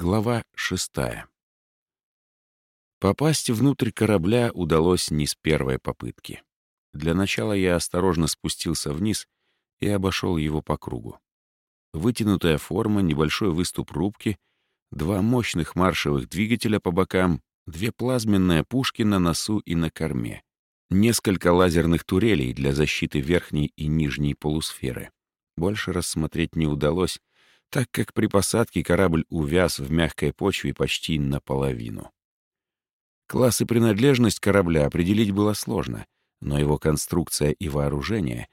Глава шестая. Попасть внутрь корабля удалось не с первой попытки. Для начала я осторожно спустился вниз и обошел его по кругу. Вытянутая форма, небольшой выступ рубки, два мощных маршевых двигателя по бокам, две плазменные пушки на носу и на корме, несколько лазерных турелей для защиты верхней и нижней полусферы. Больше рассмотреть не удалось, так как при посадке корабль увяз в мягкой почве почти наполовину. Класс и принадлежность корабля определить было сложно, но его конструкция и вооружение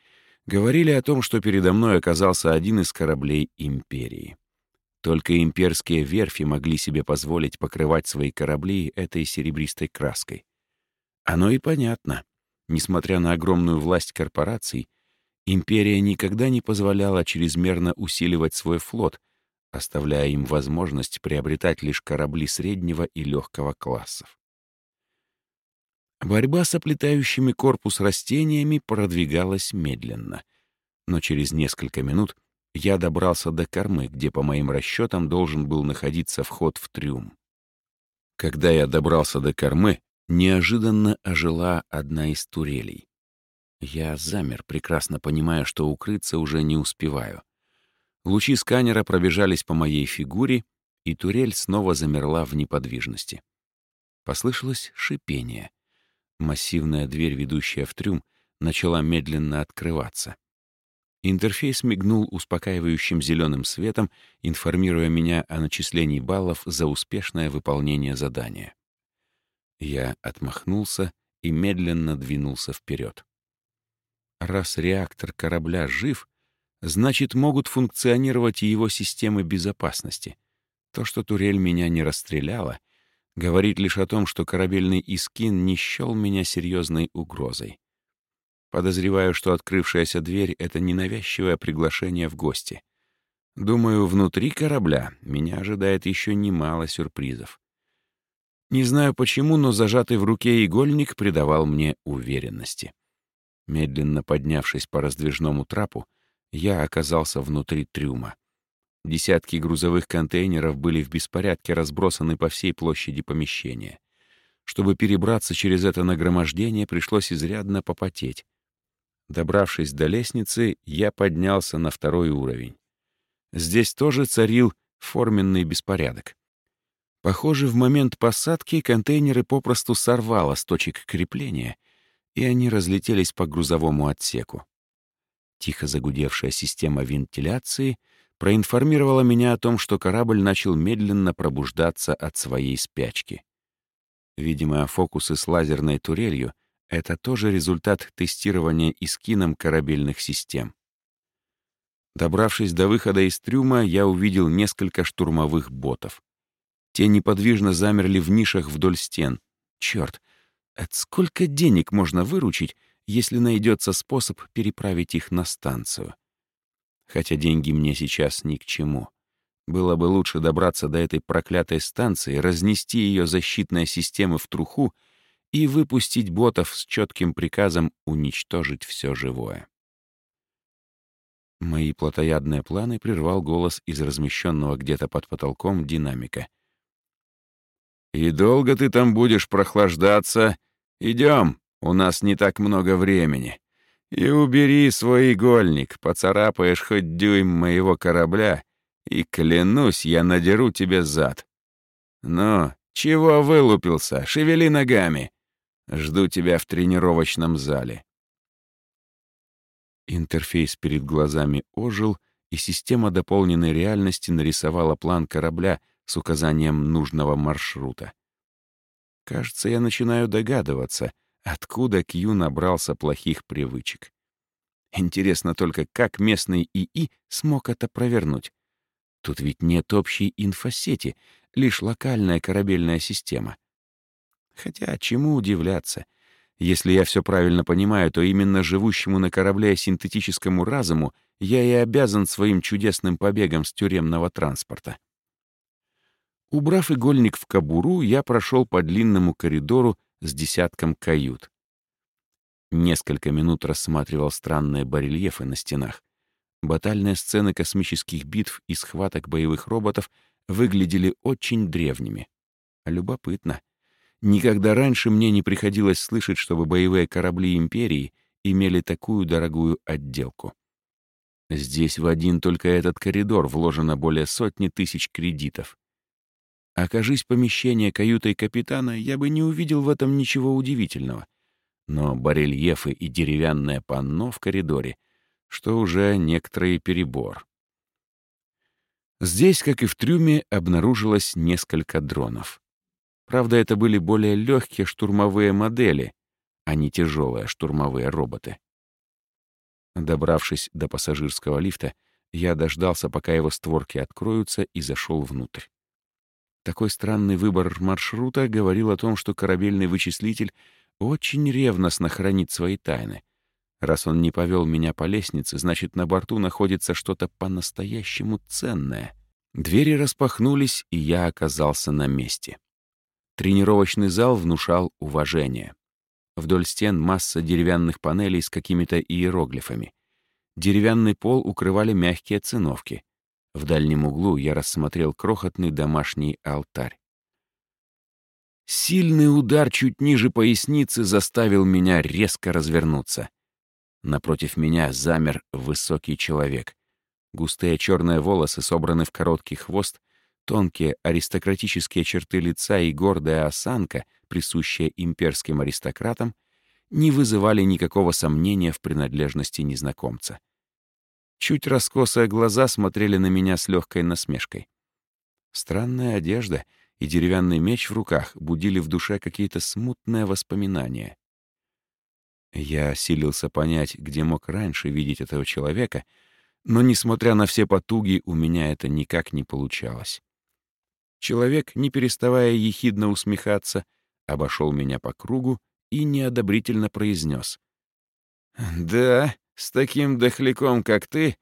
говорили о том, что передо мной оказался один из кораблей Империи. Только имперские верфи могли себе позволить покрывать свои корабли этой серебристой краской. Оно и понятно. Несмотря на огромную власть корпораций, Империя никогда не позволяла чрезмерно усиливать свой флот, оставляя им возможность приобретать лишь корабли среднего и легкого классов. Борьба с оплетающими корпус растениями продвигалась медленно, но через несколько минут я добрался до кормы, где, по моим расчетам, должен был находиться вход в трюм. Когда я добрался до кормы, неожиданно ожила одна из турелей. Я замер, прекрасно понимая, что укрыться уже не успеваю. Лучи сканера пробежались по моей фигуре, и турель снова замерла в неподвижности. Послышалось шипение. Массивная дверь, ведущая в трюм, начала медленно открываться. Интерфейс мигнул успокаивающим зеленым светом, информируя меня о начислении баллов за успешное выполнение задания. Я отмахнулся и медленно двинулся вперед. Раз реактор корабля жив, значит, могут функционировать и его системы безопасности. То, что турель меня не расстреляла, говорит лишь о том, что корабельный Искин не счел меня серьезной угрозой. Подозреваю, что открывшаяся дверь — это ненавязчивое приглашение в гости. Думаю, внутри корабля меня ожидает еще немало сюрпризов. Не знаю почему, но зажатый в руке игольник придавал мне уверенности. Медленно поднявшись по раздвижному трапу, я оказался внутри трюма. Десятки грузовых контейнеров были в беспорядке разбросаны по всей площади помещения. Чтобы перебраться через это нагромождение, пришлось изрядно попотеть. Добравшись до лестницы, я поднялся на второй уровень. Здесь тоже царил форменный беспорядок. Похоже, в момент посадки контейнеры попросту сорвало с точек крепления, и они разлетелись по грузовому отсеку. Тихо загудевшая система вентиляции проинформировала меня о том, что корабль начал медленно пробуждаться от своей спячки. Видимо, фокусы с лазерной турелью — это тоже результат тестирования искином корабельных систем. Добравшись до выхода из трюма, я увидел несколько штурмовых ботов. Те неподвижно замерли в нишах вдоль стен. Черт, от сколько денег можно выручить, если найдется способ переправить их на станцию? Хотя деньги мне сейчас ни к чему. Было бы лучше добраться до этой проклятой станции, разнести ее защитные системы в труху и выпустить ботов с четким приказом уничтожить все живое. Мои плотоядные планы прервал голос из размещенного где-то под потолком динамика. «И долго ты там будешь прохлаждаться Идем, у нас не так много времени. И убери свой игольник, поцарапаешь хоть дюйм моего корабля, и, клянусь, я надеру тебе зад. Ну, чего вылупился? Шевели ногами. Жду тебя в тренировочном зале. Интерфейс перед глазами ожил, и система дополненной реальности нарисовала план корабля с указанием нужного маршрута. Кажется, я начинаю догадываться, откуда Кью набрался плохих привычек. Интересно только, как местный ИИ смог это провернуть. Тут ведь нет общей инфосети, лишь локальная корабельная система. Хотя чему удивляться? Если я все правильно понимаю, то именно живущему на корабле синтетическому разуму я и обязан своим чудесным побегом с тюремного транспорта. Убрав игольник в кобуру, я прошел по длинному коридору с десятком кают. Несколько минут рассматривал странные барельефы на стенах. Батальные сцены космических битв и схваток боевых роботов выглядели очень древними. Любопытно. Никогда раньше мне не приходилось слышать, чтобы боевые корабли Империи имели такую дорогую отделку. Здесь в один только этот коридор вложено более сотни тысяч кредитов. Окажись помещение каютой капитана, я бы не увидел в этом ничего удивительного. Но барельефы и деревянное панно в коридоре, что уже некоторый перебор. Здесь, как и в трюме, обнаружилось несколько дронов. Правда, это были более легкие штурмовые модели, а не тяжелые штурмовые роботы. Добравшись до пассажирского лифта, я дождался, пока его створки откроются, и зашел внутрь. Такой странный выбор маршрута говорил о том, что корабельный вычислитель очень ревностно хранит свои тайны. Раз он не повел меня по лестнице, значит, на борту находится что-то по-настоящему ценное. Двери распахнулись, и я оказался на месте. Тренировочный зал внушал уважение. Вдоль стен масса деревянных панелей с какими-то иероглифами. Деревянный пол укрывали мягкие циновки. В дальнем углу я рассмотрел крохотный домашний алтарь. Сильный удар чуть ниже поясницы заставил меня резко развернуться. Напротив меня замер высокий человек. Густые черные волосы собраны в короткий хвост, Тонкие аристократические черты лица и гордая осанка, присущая имперским аристократам, не вызывали никакого сомнения в принадлежности незнакомца. Чуть раскосые глаза смотрели на меня с легкой насмешкой. Странная одежда и деревянный меч в руках будили в душе какие-то смутные воспоминания. Я силился понять, где мог раньше видеть этого человека, но, несмотря на все потуги, у меня это никак не получалось. Человек, не переставая ехидно усмехаться, обошел меня по кругу и неодобрительно произнес. «Да, с таким дохляком, как ты,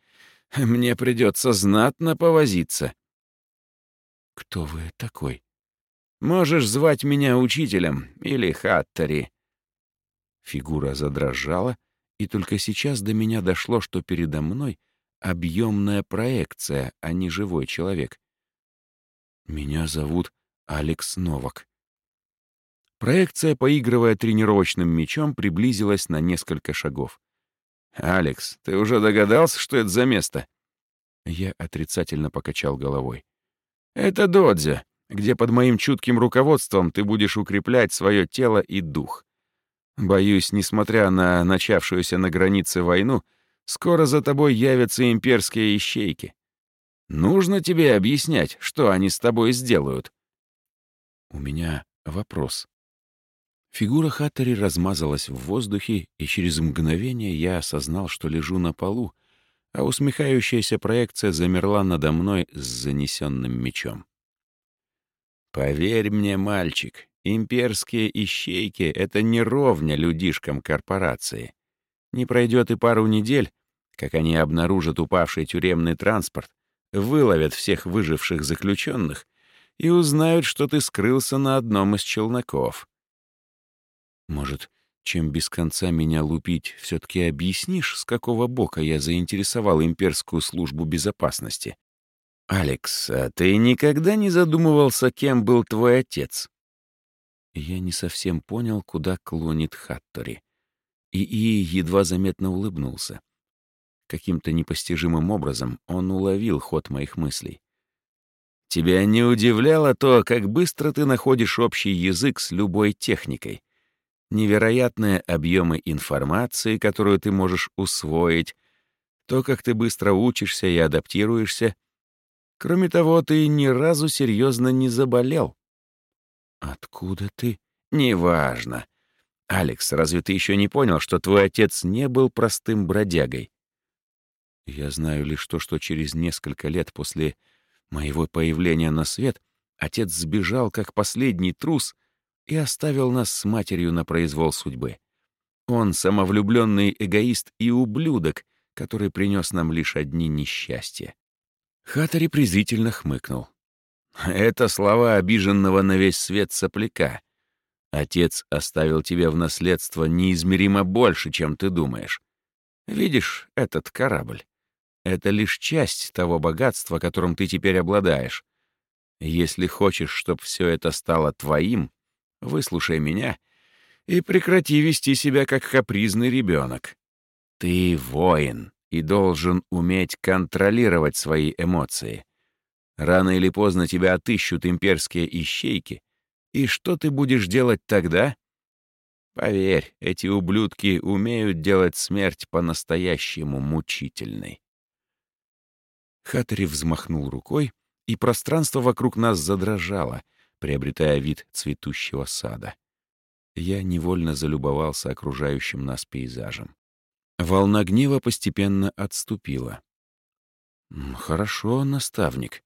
мне придется знатно повозиться». «Кто вы такой?» «Можешь звать меня учителем или Хаттери». Фигура задрожала, и только сейчас до меня дошло, что передо мной объемная проекция, а не живой человек. Меня зовут Алекс Новак. Проекция, поигрывая тренировочным мячом, приблизилась на несколько шагов. «Алекс, ты уже догадался, что это за место?» Я отрицательно покачал головой. «Это Додзя, где под моим чутким руководством ты будешь укреплять свое тело и дух. Боюсь, несмотря на начавшуюся на границе войну, скоро за тобой явятся имперские ищейки. Нужно тебе объяснять, что они с тобой сделают?» «У меня вопрос». Фигура Хаттери размазалась в воздухе, и через мгновение я осознал, что лежу на полу, а усмехающаяся проекция замерла надо мной с занесенным мечом. «Поверь мне, мальчик, имперские ищейки — это не ровня людишкам корпорации. Не пройдет и пару недель, как они обнаружат упавший тюремный транспорт, выловят всех выживших заключенных и узнают, что ты скрылся на одном из челноков. Может, чем без конца меня лупить, все-таки объяснишь, с какого бока я заинтересовал имперскую службу безопасности? «Алекс, а ты никогда не задумывался, кем был твой отец?» Я не совсем понял, куда клонит Хаттори. И едва заметно улыбнулся. Каким-то непостижимым образом он уловил ход моих мыслей. «Тебя не удивляло то, как быстро ты находишь общий язык с любой техникой? Невероятные объемы информации, которую ты можешь усвоить, то, как ты быстро учишься и адаптируешься. Кроме того, ты ни разу серьезно не заболел». «Откуда ты?» «Неважно. Алекс, разве ты еще не понял, что твой отец не был простым бродягой? Я знаю лишь то, что через несколько лет после моего появления на свет отец сбежал как последний трус и оставил нас с матерью на произвол судьбы. Он самовлюбленный эгоист и ублюдок, который принес нам лишь одни несчастья. Хатари презрительно хмыкнул. «Это слова обиженного на весь свет сопляка. Отец оставил тебе в наследство неизмеримо больше, чем ты думаешь. Видишь этот корабль? Это лишь часть того богатства, которым ты теперь обладаешь. Если хочешь, чтобы все это стало твоим, выслушай меня и прекрати вести себя как капризный ребенок. Ты воин и должен уметь контролировать свои эмоции. Рано или поздно тебя отыщут имперские ищейки, и что ты будешь делать тогда? Поверь, эти ублюдки умеют делать смерть по-настоящему мучительной. Хаттери взмахнул рукой, и пространство вокруг нас задрожало, приобретая вид цветущего сада. Я невольно залюбовался окружающим нас пейзажем. Волна гнева постепенно отступила. «Хорошо, наставник.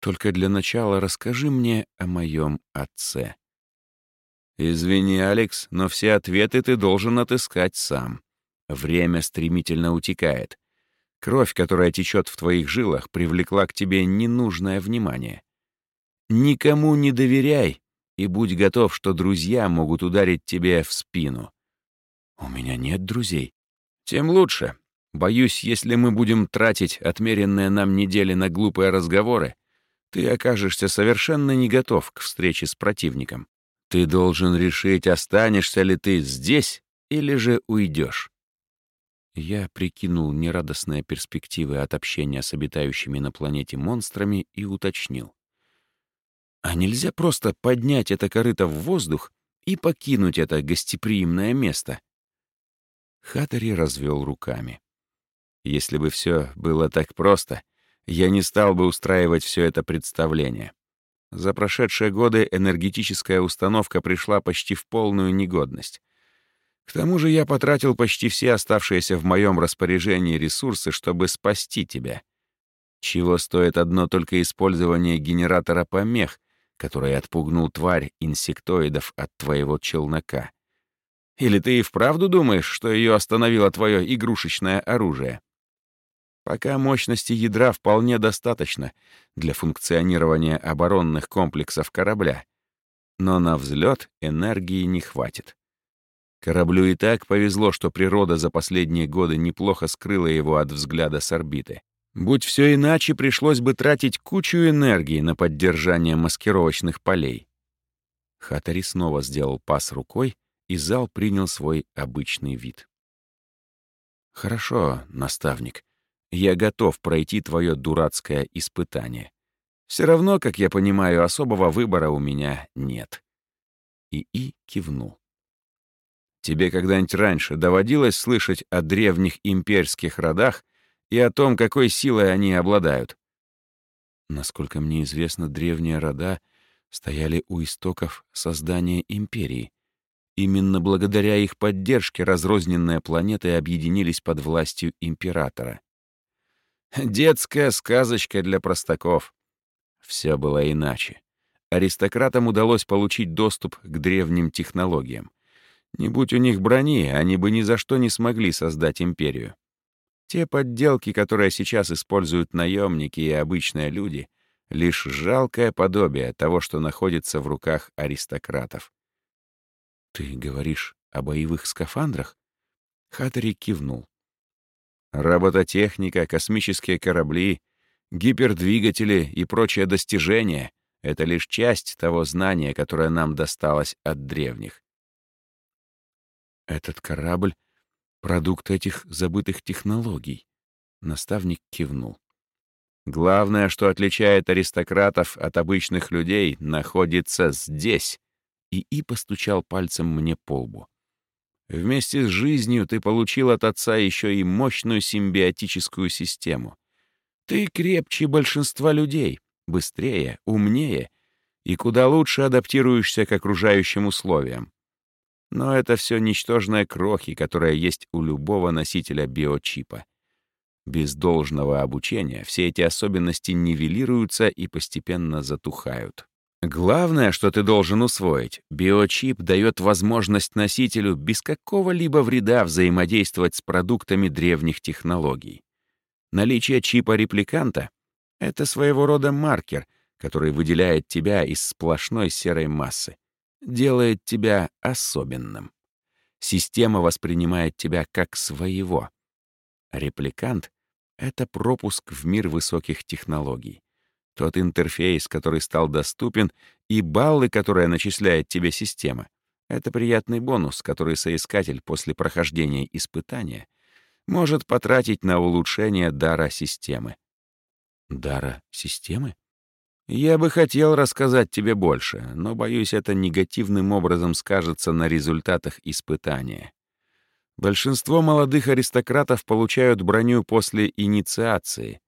Только для начала расскажи мне о моем отце». «Извини, Алекс, но все ответы ты должен отыскать сам. Время стремительно утекает. Кровь, которая течет в твоих жилах, привлекла к тебе ненужное внимание. Никому не доверяй и будь готов, что друзья могут ударить тебе в спину. У меня нет друзей. Тем лучше. Боюсь, если мы будем тратить отмеренные нам недели на глупые разговоры, ты окажешься совершенно не готов к встрече с противником. Ты должен решить, останешься ли ты здесь или же уйдешь. Я прикинул нерадостные перспективы от общения с обитающими на планете монстрами и уточнил. А нельзя просто поднять это корыто в воздух и покинуть это гостеприимное место? Хаттери развел руками. Если бы все было так просто, я не стал бы устраивать все это представление. За прошедшие годы энергетическая установка пришла почти в полную негодность. К тому же я потратил почти все оставшиеся в моем распоряжении ресурсы, чтобы спасти тебя. Чего стоит одно только использование генератора помех, который отпугнул тварь инсектоидов от твоего челнока. Или ты и вправду думаешь, что ее остановило твое игрушечное оружие? Пока мощности ядра вполне достаточно для функционирования оборонных комплексов корабля, но на взлет энергии не хватит. Кораблю и так повезло, что природа за последние годы неплохо скрыла его от взгляда с орбиты. Будь все иначе, пришлось бы тратить кучу энергии на поддержание маскировочных полей. Хатари снова сделал пас рукой, и зал принял свой обычный вид. «Хорошо, наставник. Я готов пройти твое дурацкое испытание. Все равно, как я понимаю, особого выбора у меня нет». И И кивнул. Тебе когда-нибудь раньше доводилось слышать о древних имперских родах и о том, какой силой они обладают? Насколько мне известно, древние рода стояли у истоков создания империи. Именно благодаря их поддержке разрозненные планеты объединились под властью императора. Детская сказочка для простаков. Все было иначе. Аристократам удалось получить доступ к древним технологиям. Не будь у них брони, они бы ни за что не смогли создать империю. Те подделки, которые сейчас используют наемники и обычные люди, лишь жалкое подобие того, что находится в руках аристократов. «Ты говоришь о боевых скафандрах?» Хаттери кивнул. «Робототехника, космические корабли, гипердвигатели и прочие достижения — это лишь часть того знания, которое нам досталось от древних. Этот корабль — продукт этих забытых технологий. Наставник кивнул. Главное, что отличает аристократов от обычных людей, находится здесь. И И постучал пальцем мне по лбу. Вместе с жизнью ты получил от отца еще и мощную симбиотическую систему. Ты крепче большинства людей, быстрее, умнее и куда лучше адаптируешься к окружающим условиям. Но это все ничтожные крохи, которые есть у любого носителя биочипа. Без должного обучения все эти особенности нивелируются и постепенно затухают. Главное, что ты должен усвоить, биочип дает возможность носителю без какого-либо вреда взаимодействовать с продуктами древних технологий. Наличие чипа репликанта — это своего рода маркер, который выделяет тебя из сплошной серой массы делает тебя особенным. Система воспринимает тебя как своего. Репликант — это пропуск в мир высоких технологий. Тот интерфейс, который стал доступен, и баллы, которые начисляет тебе система — это приятный бонус, который соискатель после прохождения испытания может потратить на улучшение дара системы. Дара системы? Я бы хотел рассказать тебе больше, но, боюсь, это негативным образом скажется на результатах испытания. Большинство молодых аристократов получают броню после инициации.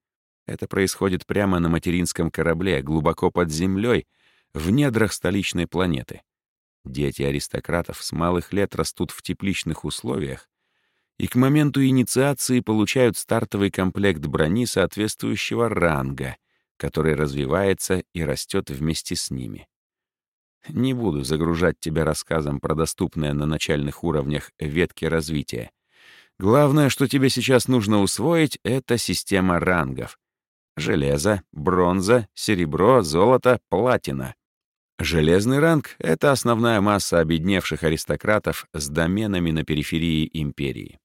Это происходит прямо на материнском корабле, глубоко под землей, в недрах столичной планеты. Дети аристократов с малых лет растут в тепличных условиях и к моменту инициации получают стартовый комплект брони соответствующего ранга — который развивается и растет вместе с ними. Не буду загружать тебя рассказом про доступные на начальных уровнях ветки развития. Главное, что тебе сейчас нужно усвоить, это система рангов. Железо, бронза, серебро, золото, платина. Железный ранг — это основная масса обедневших аристократов с доменами на периферии империи.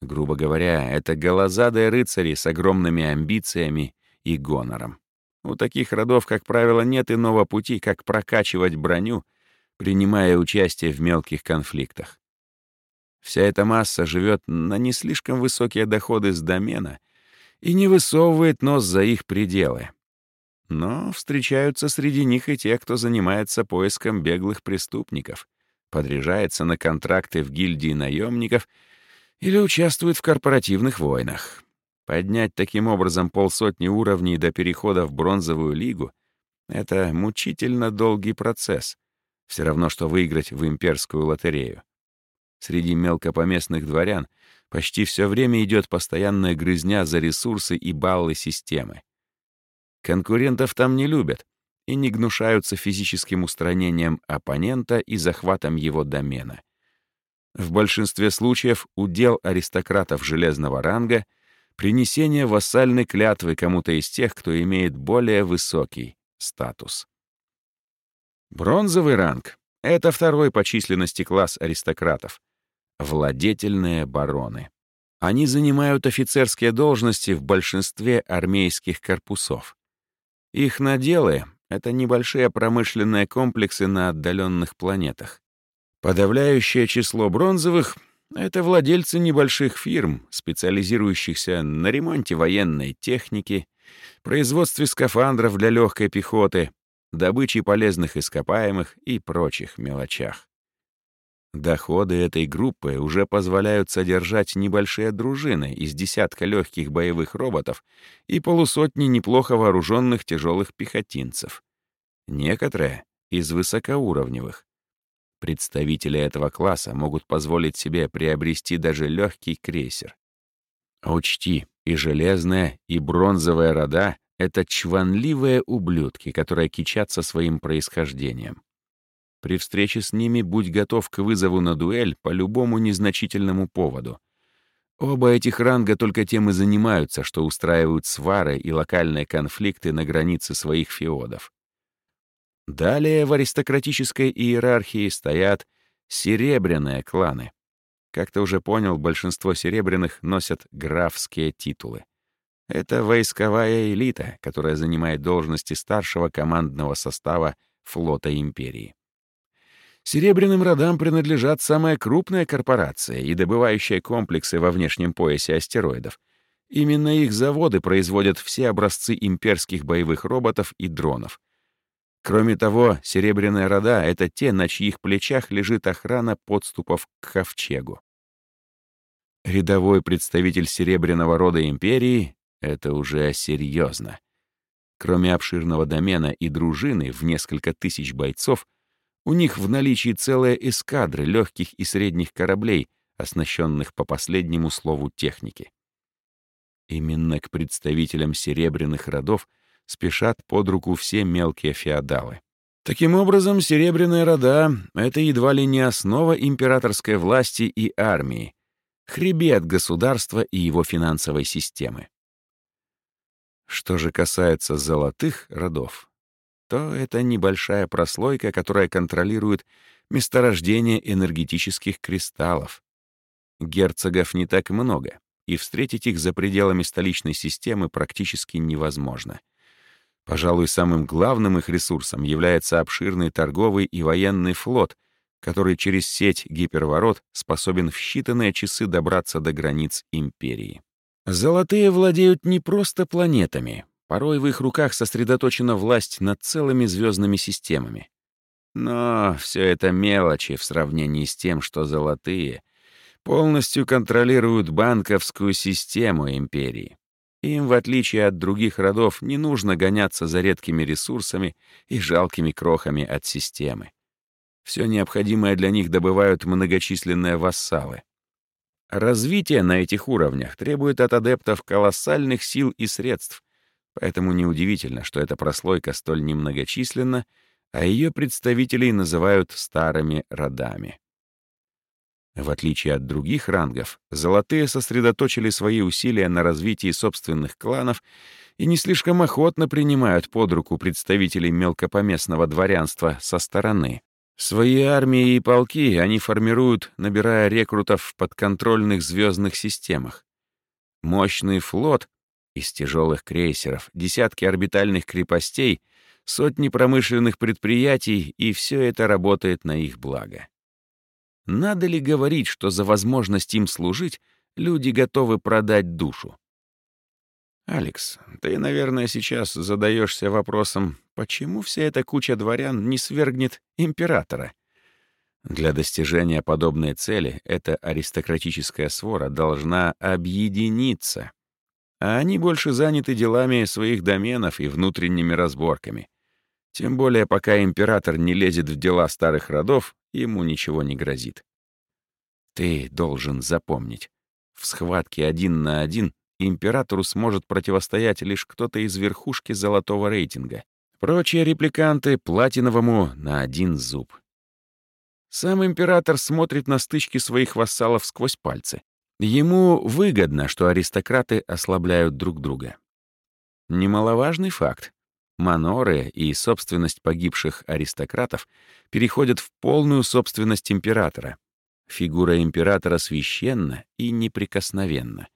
Грубо говоря, это голозадые рыцари с огромными амбициями и гонором. У таких родов, как правило, нет иного пути, как прокачивать броню, принимая участие в мелких конфликтах. Вся эта масса живет на не слишком высокие доходы с домена и не высовывает нос за их пределы. Но встречаются среди них и те, кто занимается поиском беглых преступников, подряжается на контракты в гильдии наемников или участвует в корпоративных войнах. Поднять таким образом полсотни уровней до перехода в бронзовую лигу — это мучительно долгий процесс. Все равно, что выиграть в имперскую лотерею. Среди мелкопоместных дворян почти все время идет постоянная грызня за ресурсы и баллы системы. Конкурентов там не любят и не гнушаются физическим устранением оппонента и захватом его домена. В большинстве случаев удел аристократов железного ранга — принесение вассальной клятвы кому-то из тех, кто имеет более высокий статус. Бронзовый ранг — это второй по численности класс аристократов. Владетельные бароны. Они занимают офицерские должности в большинстве армейских корпусов. Их наделы — это небольшие промышленные комплексы на отдаленных планетах. Подавляющее число бронзовых это владельцы небольших фирм, специализирующихся на ремонте военной техники, производстве скафандров для легкой пехоты, добыче полезных ископаемых и прочих мелочах. Доходы этой группы уже позволяют содержать небольшие дружины из десятка легких боевых роботов и полусотни неплохо вооруженных тяжелых пехотинцев. Некоторые — из высокоуровневых, Представители этого класса могут позволить себе приобрести даже легкий крейсер. Учти, и железная, и бронзовая рода — это чванливые ублюдки, которые кичатся своим происхождением. При встрече с ними будь готов к вызову на дуэль по любому незначительному поводу. Оба этих ранга только тем и занимаются, что устраивают свары и локальные конфликты на границе своих феодов. Далее в аристократической иерархии стоят серебряные кланы. Как ты уже понял, большинство серебряных носят графские титулы. Это войсковая элита, которая занимает должности старшего командного состава флота империи. Серебряным родам принадлежат самые крупные корпорации и добывающие комплексы во внешнем поясе астероидов. Именно их заводы производят все образцы имперских боевых роботов и дронов — Кроме того, серебряные рода — это те, на чьих плечах лежит охрана подступов к ковчегу. Рядовой представитель серебряного рода империи — это уже серьезно. Кроме обширного домена и дружины в несколько тысяч бойцов, у них в наличии целая эскадра легких и средних кораблей, оснащенных по последнему слову техники. Именно к представителям серебряных родов — спешат под руку все мелкие феодалы. Таким образом, Серебряная Рода — это едва ли не основа императорской власти и армии, хребет государства и его финансовой системы. Что же касается золотых родов, то это небольшая прослойка, которая контролирует месторождение энергетических кристаллов. Герцогов не так много, и встретить их за пределами столичной системы практически невозможно. Пожалуй, самым главным их ресурсом является обширный торговый и военный флот, который через сеть гиперворот способен в считанные часы добраться до границ империи. Золотые владеют не просто планетами, порой в их руках сосредоточена власть над целыми звездными системами. Но все это мелочи в сравнении с тем, что золотые полностью контролируют банковскую систему империи. Им, в отличие от других родов, не нужно гоняться за редкими ресурсами и жалкими крохами от системы. Все необходимое для них добывают многочисленные вассалы. Развитие на этих уровнях требует от адептов колоссальных сил и средств, поэтому неудивительно, что эта прослойка столь немногочисленна, а ее представителей называют старыми родами. В отличие от других рангов, золотые сосредоточили свои усилия на развитии собственных кланов и не слишком охотно принимают под руку представителей мелкопоместного дворянства со стороны. Свои армии и полки они формируют, набирая рекрутов в подконтрольных звездных системах. Мощный флот из тяжелых крейсеров, десятки орбитальных крепостей, сотни промышленных предприятий, и все это работает на их благо. Надо ли говорить, что за возможность им служить люди готовы продать душу? «Алекс, ты, наверное, сейчас задаешься вопросом, почему вся эта куча дворян не свергнет императора?» Для достижения подобной цели эта аристократическая свора должна объединиться. А они больше заняты делами своих доменов и внутренними разборками. Тем более, пока император не лезет в дела старых родов, ему ничего не грозит. Ты должен запомнить, в схватке один на один императору сможет противостоять лишь кто-то из верхушки золотого рейтинга. Прочие репликанты — платиновому на один зуб. Сам император смотрит на стычки своих вассалов сквозь пальцы. Ему выгодно, что аристократы ослабляют друг друга. Немаловажный факт. Маноры и собственность погибших аристократов переходят в полную собственность императора. Фигура императора священна и неприкосновенна.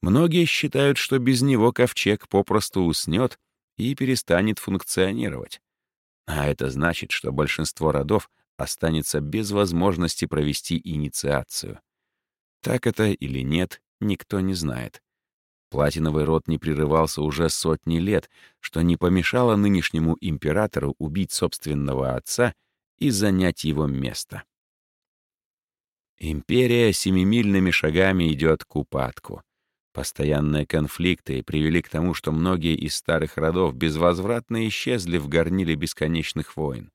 Многие считают, что без него ковчег попросту уснет и перестанет функционировать. А это значит, что большинство родов останется без возможности провести инициацию. Так это или нет, никто не знает. Платиновый род не прерывался уже сотни лет, что не помешало нынешнему императору убить собственного отца и занять его место. Империя семимильными шагами идет к упадку. Постоянные конфликты привели к тому, что многие из старых родов безвозвратно исчезли в горниле бесконечных войн.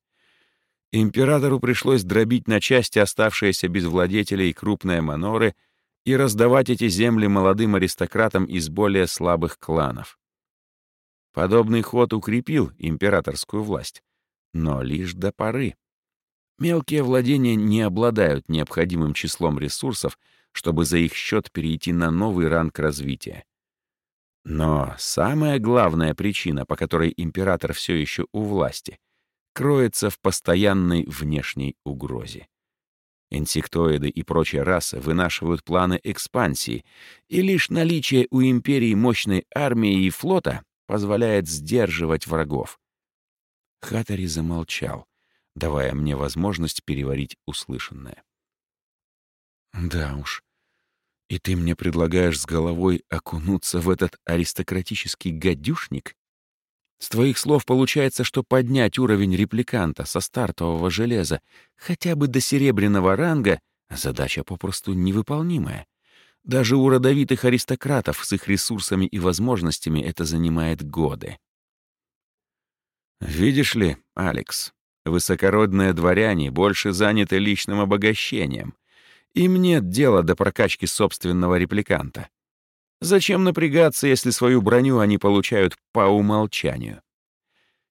Императору пришлось дробить на части оставшиеся без владетелей крупные маноры — и раздавать эти земли молодым аристократам из более слабых кланов. Подобный ход укрепил императорскую власть, но лишь до поры. Мелкие владения не обладают необходимым числом ресурсов, чтобы за их счет перейти на новый ранг развития. Но самая главная причина, по которой император все еще у власти, кроется в постоянной внешней угрозе. Инсектоиды и прочие расы вынашивают планы экспансии, и лишь наличие у империи мощной армии и флота позволяет сдерживать врагов. Хатари замолчал, давая мне возможность переварить услышанное. «Да уж, и ты мне предлагаешь с головой окунуться в этот аристократический гадюшник?» С твоих слов получается, что поднять уровень репликанта со стартового железа хотя бы до серебряного ранга — задача попросту невыполнимая. Даже у родовитых аристократов с их ресурсами и возможностями это занимает годы. Видишь ли, Алекс, высокородные дворяне больше заняты личным обогащением. Им нет дела до прокачки собственного репликанта. Зачем напрягаться, если свою броню они получают по умолчанию?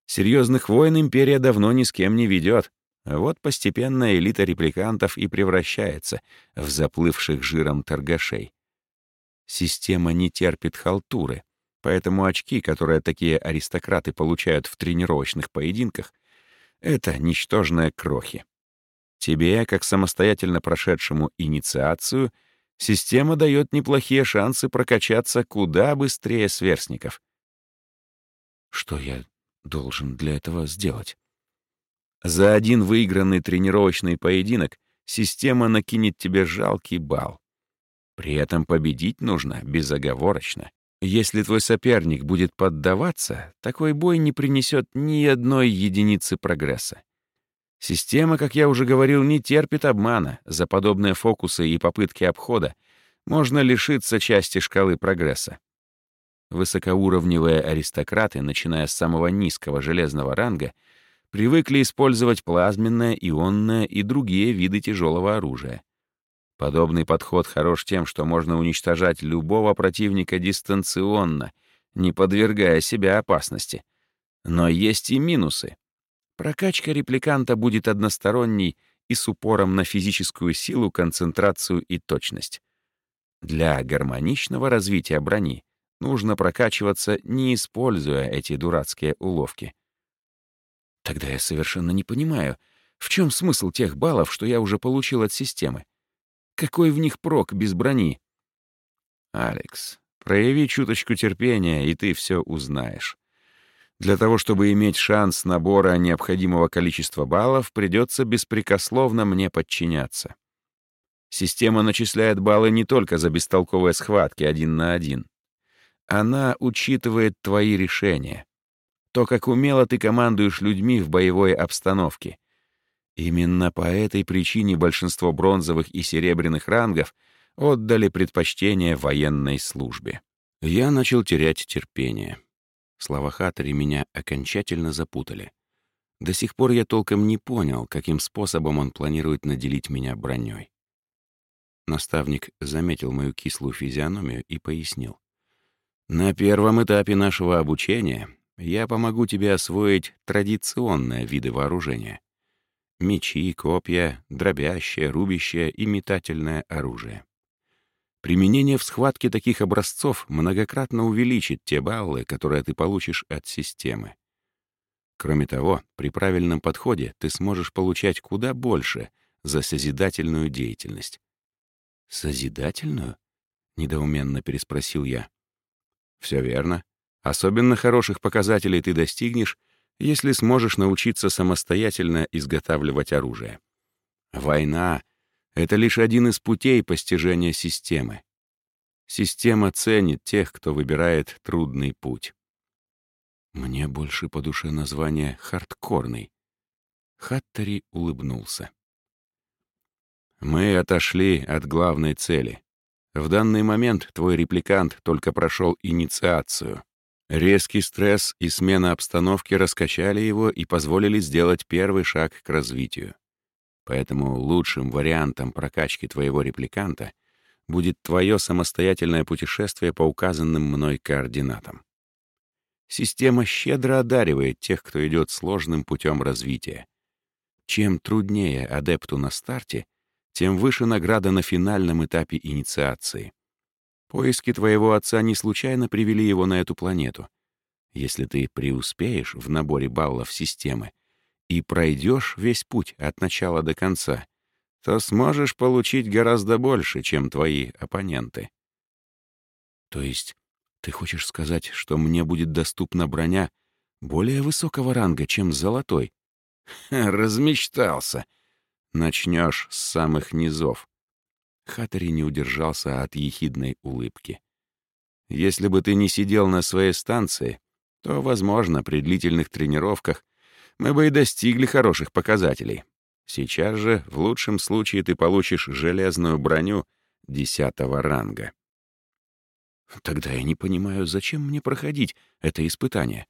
Серьезных войн империя давно ни с кем не ведет. Вот постепенно элита репликантов и превращается в заплывших жиром торгашей. Система не терпит халтуры, поэтому очки, которые такие аристократы получают в тренировочных поединках, это ничтожные крохи. Тебе, как самостоятельно прошедшему инициацию — Система дает неплохие шансы прокачаться куда быстрее сверстников. Что я должен для этого сделать? За один выигранный тренировочный поединок система накинет тебе жалкий балл. При этом победить нужно безоговорочно. Если твой соперник будет поддаваться, такой бой не принесет ни одной единицы прогресса. Система, как я уже говорил, не терпит обмана. За подобные фокусы и попытки обхода можно лишиться части шкалы прогресса. Высокоуровневые аристократы, начиная с самого низкого железного ранга, привыкли использовать плазменное, ионное и другие виды тяжелого оружия. Подобный подход хорош тем, что можно уничтожать любого противника дистанционно, не подвергая себя опасности. Но есть и минусы. Прокачка репликанта будет односторонней и с упором на физическую силу, концентрацию и точность. Для гармоничного развития брони нужно прокачиваться, не используя эти дурацкие уловки. Тогда я совершенно не понимаю, в чем смысл тех баллов, что я уже получил от системы. Какой в них прок без брони? Алекс, прояви чуточку терпения, и ты все узнаешь. Для того, чтобы иметь шанс набора необходимого количества баллов, придется беспрекословно мне подчиняться. Система начисляет баллы не только за бестолковые схватки один на один. Она учитывает твои решения. То, как умело ты командуешь людьми в боевой обстановке, Именно по этой причине большинство бронзовых и серебряных рангов отдали предпочтение военной службе. Я начал терять терпение. Слова Хаттери меня окончательно запутали. До сих пор я толком не понял, каким способом он планирует наделить меня броней. Наставник заметил мою кислую физиономию и пояснил. «На первом этапе нашего обучения я помогу тебе освоить традиционные виды вооружения. Мечи, копья, дробящее, рубящее и метательное оружие. Применение в схватке таких образцов многократно увеличит те баллы, которые ты получишь от системы. Кроме того, при правильном подходе ты сможешь получать куда больше за созидательную деятельность. «Созидательную?» — недоуменно переспросил я. «Все верно. Особенно хороших показателей ты достигнешь, если сможешь научиться самостоятельно изготавливать оружие. Война — это лишь один из путей постижения системы. Система ценит тех, кто выбирает трудный путь. Мне больше по душе название «хардкорный». Хаттери улыбнулся. Мы отошли от главной цели. В данный момент твой репликант только прошел инициацию. Резкий стресс и смена обстановки раскачали его и позволили сделать первый шаг к развитию. Поэтому лучшим вариантом прокачки твоего репликанта будет твое самостоятельное путешествие по указанным мной координатам. Система щедро одаривает тех, кто идет сложным путем развития. Чем труднее адепту на старте, тем выше награда на финальном этапе инициации. Поиски твоего отца не случайно привели его на эту планету. Если ты преуспеешь в наборе баллов системы и пройдешь весь путь от начала до конца, то сможешь получить гораздо больше, чем твои оппоненты. То есть ты хочешь сказать, что мне будет доступна броня более высокого ранга, чем золотой? размечтался. Начнешь с самых низов. Хаттери не удержался от ехидной улыбки. «Если бы ты не сидел на своей станции, то, возможно, при длительных тренировках мы бы и достигли хороших показателей. Сейчас же, в лучшем случае, ты получишь железную броню десятого ранга». «Тогда я не понимаю, зачем мне проходить это испытание?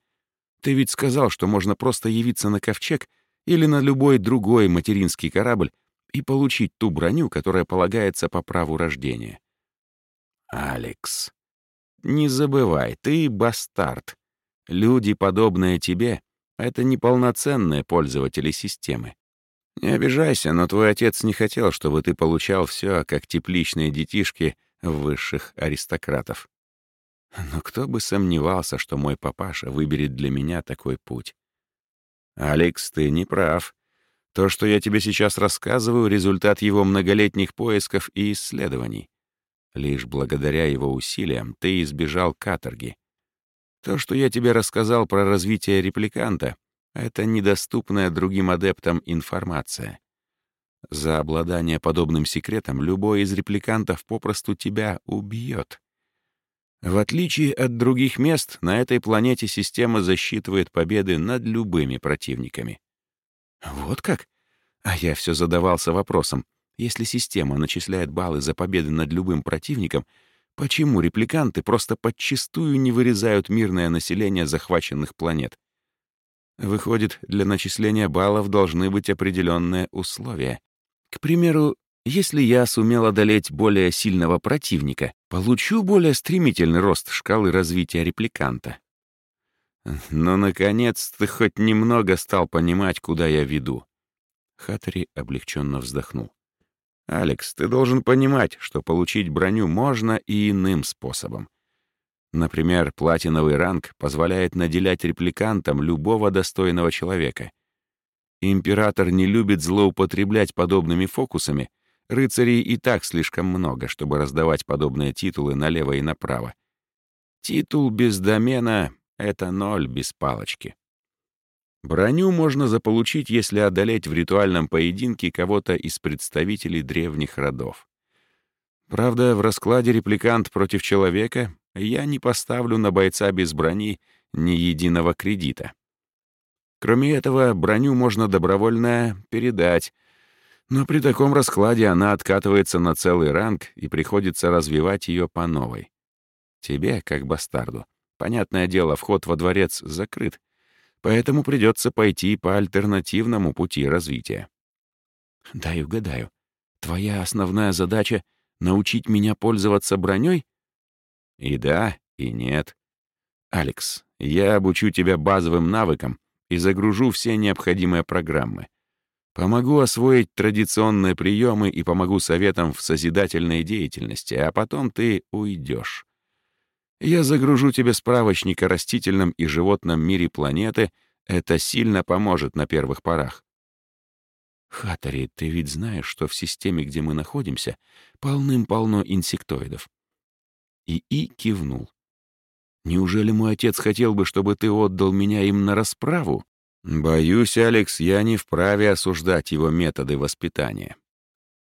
Ты ведь сказал, что можно просто явиться на ковчег или на любой другой материнский корабль и получить ту броню, которая полагается по праву рождения. Алекс, не забывай, ты бастард. Люди, подобные тебе, — это неполноценные пользователи системы. Не обижайся, но твой отец не хотел, чтобы ты получал все, как тепличные детишки высших аристократов. Но кто бы сомневался, что мой папаша выберет для меня такой путь. Алекс, ты не прав. То, что я тебе сейчас рассказываю, — результат его многолетних поисков и исследований. Лишь благодаря его усилиям ты избежал каторги. То, что я тебе рассказал про развитие репликанта, это недоступная другим адептам информация. За обладание подобным секретом любой из репликантов попросту тебя убьет. В отличие от других мест, на этой планете система засчитывает победы над любыми противниками. Вот как? А я все задавался вопросом. Если система начисляет баллы за победы над любым противником, почему репликанты просто подчистую не вырезают мирное население захваченных планет? Выходит, для начисления баллов должны быть определенные условия. К примеру, если я сумел одолеть более сильного противника, получу более стремительный рост шкалы развития репликанта. Но, наконец, ты хоть немного стал понимать, куда я веду. Хаттери облегченно вздохнул. «Алекс, ты должен понимать, что получить броню можно и иным способом. Например, платиновый ранг позволяет наделять репликантом любого достойного человека. Император не любит злоупотреблять подобными фокусами, рыцарей и так слишком много, чтобы раздавать подобные титулы налево и направо. Титул без домена — это ноль без палочки. Броню можно заполучить, если одолеть в ритуальном поединке кого-то из представителей древних родов. Правда, в раскладе репликант против человека я не поставлю на бойца без брони ни единого кредита. Кроме этого, броню можно добровольно передать, но при таком раскладе она откатывается на целый ранг и приходится развивать ее по новой. Тебе, как бастарду, понятное дело, вход во дворец закрыт, поэтому придется пойти по альтернативному пути развития. Дай угадаю, твоя основная задача — научить меня пользоваться броней? И да, и нет. Алекс, я обучу тебя базовым навыкам, и загружу все необходимые программы. Помогу освоить традиционные приемы и помогу советам в созидательной деятельности, а потом ты уйдешь. Я загружу тебе справочник о растительном и животном мире планеты. Это сильно поможет на первых порах. Хаттери, ты ведь знаешь, что в системе, где мы находимся, полным-полно инсектоидов. И И кивнул. Неужели мой отец хотел бы, чтобы ты отдал меня им на расправу? Боюсь, Алекс, я не вправе осуждать его методы воспитания.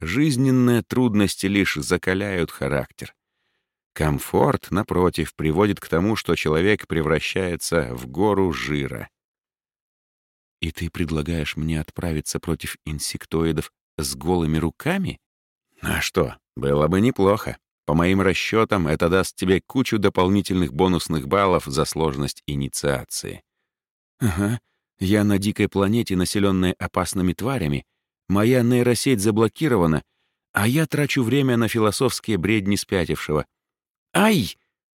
Жизненные трудности лишь закаляют характер. Комфорт, напротив, приводит к тому, что человек превращается в гору жира. И ты предлагаешь мне отправиться против инсектоидов с голыми руками? А что, было бы неплохо. По моим расчетам, это даст тебе кучу дополнительных бонусных баллов за сложность инициации. Ага, я на дикой планете, населенной опасными тварями, моя нейросеть заблокирована, а я трачу время на философские бредни спятившего. Ай!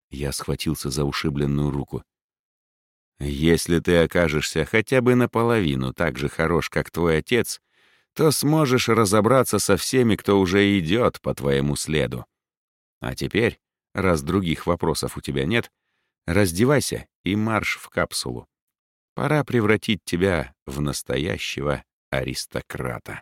Я схватился за ушибленную руку. Если ты окажешься хотя бы наполовину так же хорош, как твой отец, то сможешь разобраться со всеми, кто уже идет по твоему следу. А теперь, раз других вопросов у тебя нет, раздевайся и марш в капсулу. Пора превратить тебя в настоящего аристократа.